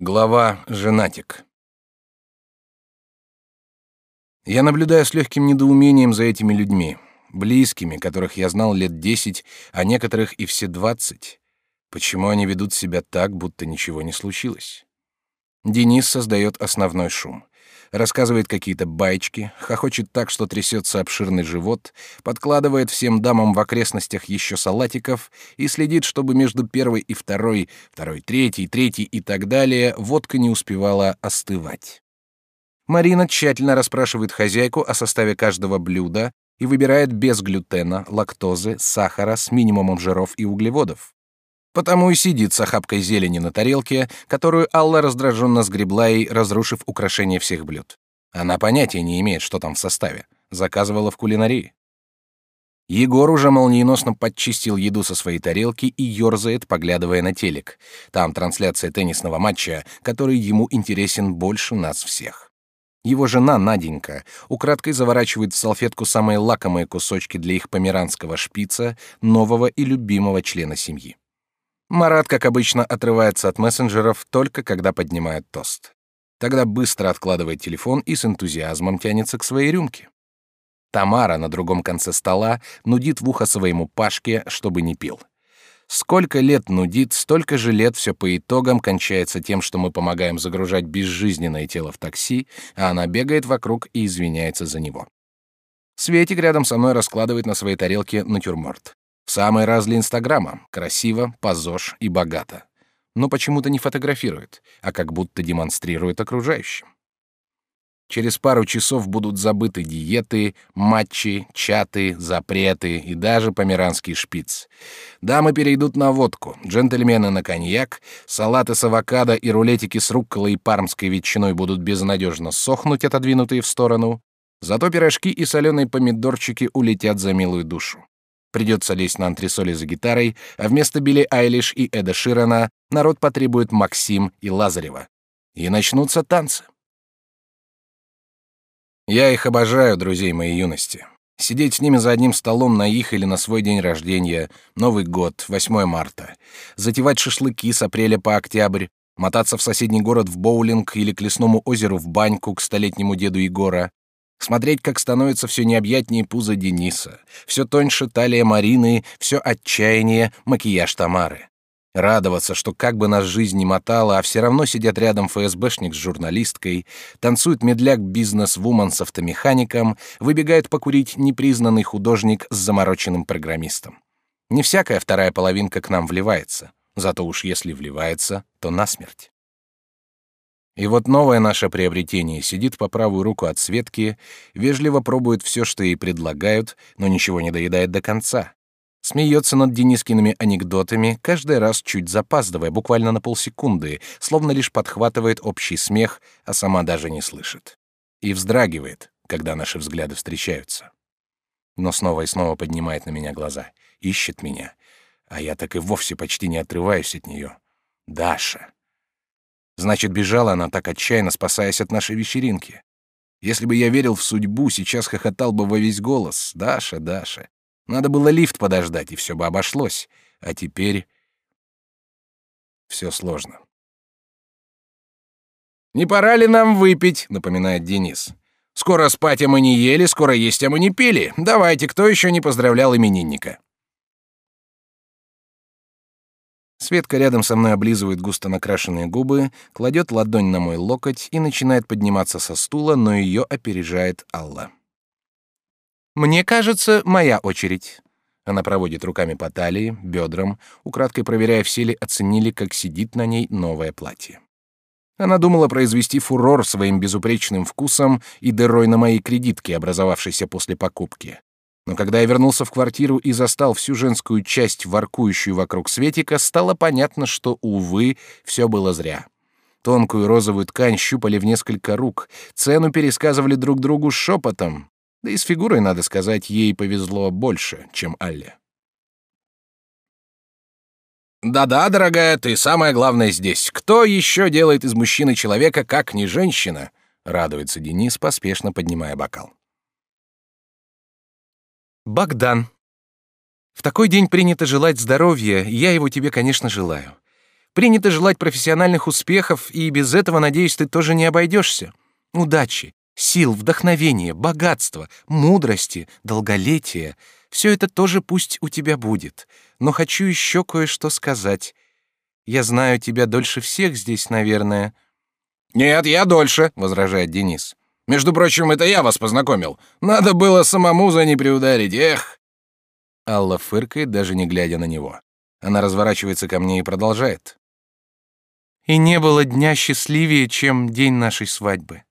Глава «Женатик». Я наблюдаю с легким недоумением за этими людьми, близкими, которых я знал лет десять, а некоторых и все двадцать. Почему они ведут себя так, будто ничего не случилось? Денис создает основной шум рассказывает какие-то байчки, хохочет так, что трясется обширный живот, подкладывает всем дамам в окрестностях еще салатиков и следит, чтобы между первой и второй, второй, третьей, третьей и так далее водка не успевала остывать. Марина тщательно расспрашивает хозяйку о составе каждого блюда и выбирает без глютена, лактозы, сахара с минимумом жиров и углеводов. Потому и сидит с охапкой зелени на тарелке, которую Алла раздраженно сгребла и разрушив украшение всех блюд. Она понятия не имеет, что там в составе. Заказывала в кулинарии. Егор уже молниеносно подчистил еду со своей тарелки и ерзает, поглядывая на телек. Там трансляция теннисного матча, который ему интересен больше нас всех. Его жена Наденька украдкой заворачивает в салфетку самые лакомые кусочки для их померанского шпица, нового и любимого члена семьи. Марат, как обычно, отрывается от мессенджеров только когда поднимает тост. Тогда быстро откладывает телефон и с энтузиазмом тянется к своей рюмке. Тамара на другом конце стола нудит в ухо своему Пашке, чтобы не пил. Сколько лет нудит, столько же лет все по итогам кончается тем, что мы помогаем загружать безжизненное тело в такси, а она бегает вокруг и извиняется за него. Светик рядом со мной раскладывает на своей тарелке натюрморт. В самой разле Инстаграма. Красиво, позож и богато. Но почему-то не фотографирует, а как будто демонстрирует окружающим. Через пару часов будут забыты диеты, матчи, чаты, запреты и даже померанский шпиц. Дамы перейдут на водку, джентльмены на коньяк, салаты с авокадо и рулетики с рукколой и пармской ветчиной будут безнадежно сохнуть, отодвинутые в сторону. Зато пирожки и соленые помидорчики улетят за милую душу. Придется лезть на антресоли за гитарой, а вместо Билли Айлиш и Эда Ширана народ потребует Максим и Лазарева. И начнутся танцы. Я их обожаю, друзей моей юности. Сидеть с ними за одним столом на их или на свой день рождения, Новый год, 8 марта, затевать шашлыки с апреля по октябрь, мотаться в соседний город в боулинг или к лесному озеру в баньку к столетнему деду Егора, Смотреть, как становится все необъятнее пузо Дениса, все тоньше талия Марины, все отчаяние, макияж Тамары. Радоваться, что как бы нас жизнь не мотала, а все равно сидят рядом ФСБшник с журналисткой, танцует медляк бизнес-вумен с автомехаником, выбегает покурить непризнанный художник с замороченным программистом. Не всякая вторая половинка к нам вливается, зато уж если вливается, то насмерть. И вот новое наше приобретение сидит по правую руку от Светки, вежливо пробует все, что ей предлагают, но ничего не доедает до конца. Смеется над Денискиными анекдотами, каждый раз чуть запаздывая, буквально на полсекунды, словно лишь подхватывает общий смех, а сама даже не слышит. И вздрагивает, когда наши взгляды встречаются. Но снова и снова поднимает на меня глаза, ищет меня, а я так и вовсе почти не отрываюсь от нее. Даша. Значит, бежала она так отчаянно, спасаясь от нашей вечеринки. Если бы я верил в судьбу, сейчас хохотал бы во весь голос. Даша, Даша. Надо было лифт подождать, и все бы обошлось. А теперь... Все сложно. «Не пора ли нам выпить?» — напоминает Денис. «Скоро спать, а мы не ели, скоро есть, а мы не пили. Давайте, кто еще не поздравлял именинника?» Светка рядом со мной облизывает густо накрашенные губы, кладет ладонь на мой локоть и начинает подниматься со стула, но ее опережает Алла. «Мне кажется, моя очередь». Она проводит руками по талии, бедрам, украдкой проверяя, все ли оценили, как сидит на ней новое платье. Она думала произвести фурор своим безупречным вкусом и дырой на моей кредитке, образовавшейся после покупки. Но когда я вернулся в квартиру и застал всю женскую часть, воркующую вокруг Светика, стало понятно, что, увы, все было зря. Тонкую розовую ткань щупали в несколько рук, цену пересказывали друг другу шепотом. Да и с фигурой, надо сказать, ей повезло больше, чем Алле. «Да-да, дорогая, ты самое главное здесь. Кто еще делает из мужчины человека, как не женщина?» — радуется Денис, поспешно поднимая бокал. Богдан. В такой день принято желать здоровья, я его тебе, конечно, желаю. Принято желать профессиональных успехов, и без этого, надеюсь, ты тоже не обойдешься. Удачи, сил, вдохновения, богатства, мудрости, долголетия — все это тоже пусть у тебя будет. Но хочу еще кое-что сказать. Я знаю тебя дольше всех здесь, наверное». «Нет, я дольше», — возражает Денис. «Между прочим, это я вас познакомил. Надо было самому за не приударить, эх!» Алла фыркает, даже не глядя на него. Она разворачивается ко мне и продолжает. «И не было дня счастливее, чем день нашей свадьбы.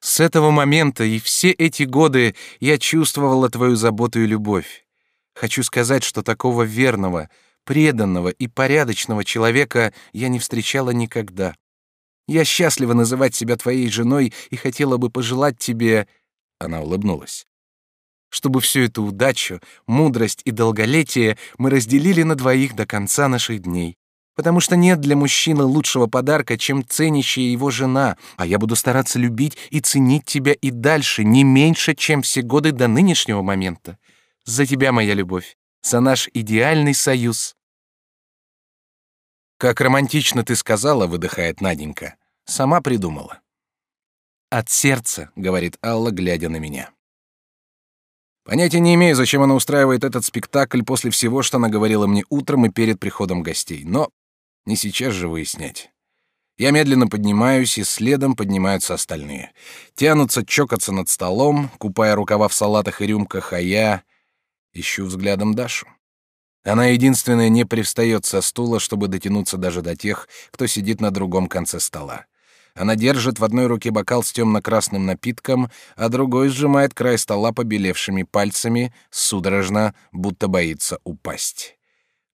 С этого момента и все эти годы я чувствовала твою заботу и любовь. Хочу сказать, что такого верного, преданного и порядочного человека я не встречала никогда. Я счастлива называть себя твоей женой и хотела бы пожелать тебе...» Она улыбнулась. «Чтобы всю эту удачу, мудрость и долголетие мы разделили на двоих до конца наших дней потому что нет для мужчины лучшего подарка, чем ценящая его жена, а я буду стараться любить и ценить тебя и дальше, не меньше, чем все годы до нынешнего момента. За тебя, моя любовь, за наш идеальный союз. Как романтично ты сказала, выдыхает Наденька. Сама придумала. От сердца, говорит Алла, глядя на меня. Понятия не имею, зачем она устраивает этот спектакль после всего, что она говорила мне утром и перед приходом гостей, но не сейчас же выяснять. Я медленно поднимаюсь, и следом поднимаются остальные. Тянутся чокаться над столом, купая рукава в салатах и рюмках, а я ищу взглядом Дашу. Она единственная не привстает со стула, чтобы дотянуться даже до тех, кто сидит на другом конце стола. Она держит в одной руке бокал с темно-красным напитком, а другой сжимает край стола побелевшими пальцами, судорожно, будто боится упасть.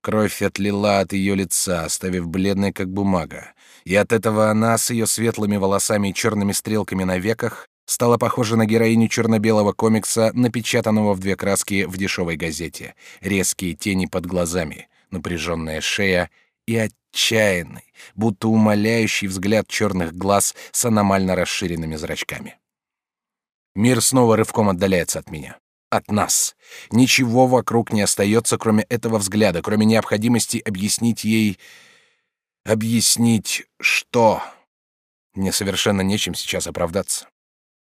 Кровь отлила от ее лица, оставив бледной, как бумага. И от этого она с ее светлыми волосами и черными стрелками на веках стала похожа на героиню черно-белого комикса, напечатанного в две краски в дешевой газете. Резкие тени под глазами, напряженная шея и отчаянный, будто умоляющий взгляд черных глаз с аномально расширенными зрачками. Мир снова рывком отдаляется от меня от нас. Ничего вокруг не остается, кроме этого взгляда, кроме необходимости объяснить ей... Объяснить что? Мне совершенно нечем сейчас оправдаться.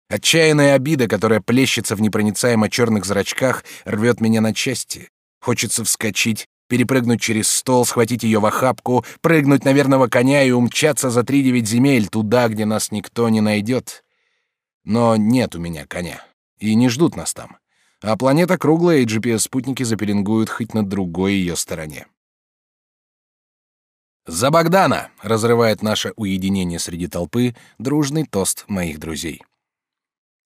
Отчаянная обида, которая плещется в непроницаемо черных зрачках, рвет меня на части. Хочется вскочить, перепрыгнуть через стол, схватить ее в охапку, прыгнуть на верного коня и умчаться за три девять земель, туда, где нас никто не найдет. Но нет у меня коня, и не ждут нас там а планета круглая, и GPS-спутники запеленгуют хоть на другой ее стороне. «За Богдана!» — разрывает наше уединение среди толпы дружный тост моих друзей.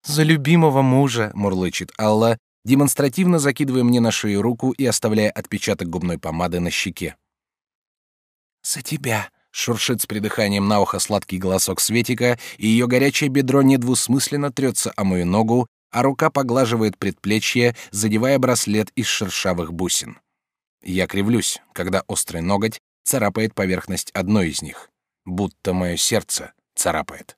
«За любимого мужа!» — мурлычет Алла, демонстративно закидывая мне на шею руку и оставляя отпечаток губной помады на щеке. «За тебя!» — шуршит с придыханием на ухо сладкий голосок Светика, и ее горячее бедро недвусмысленно трется о мою ногу, а рука поглаживает предплечье, задевая браслет из шершавых бусин. Я кривлюсь, когда острый ноготь царапает поверхность одной из них, будто мое сердце царапает.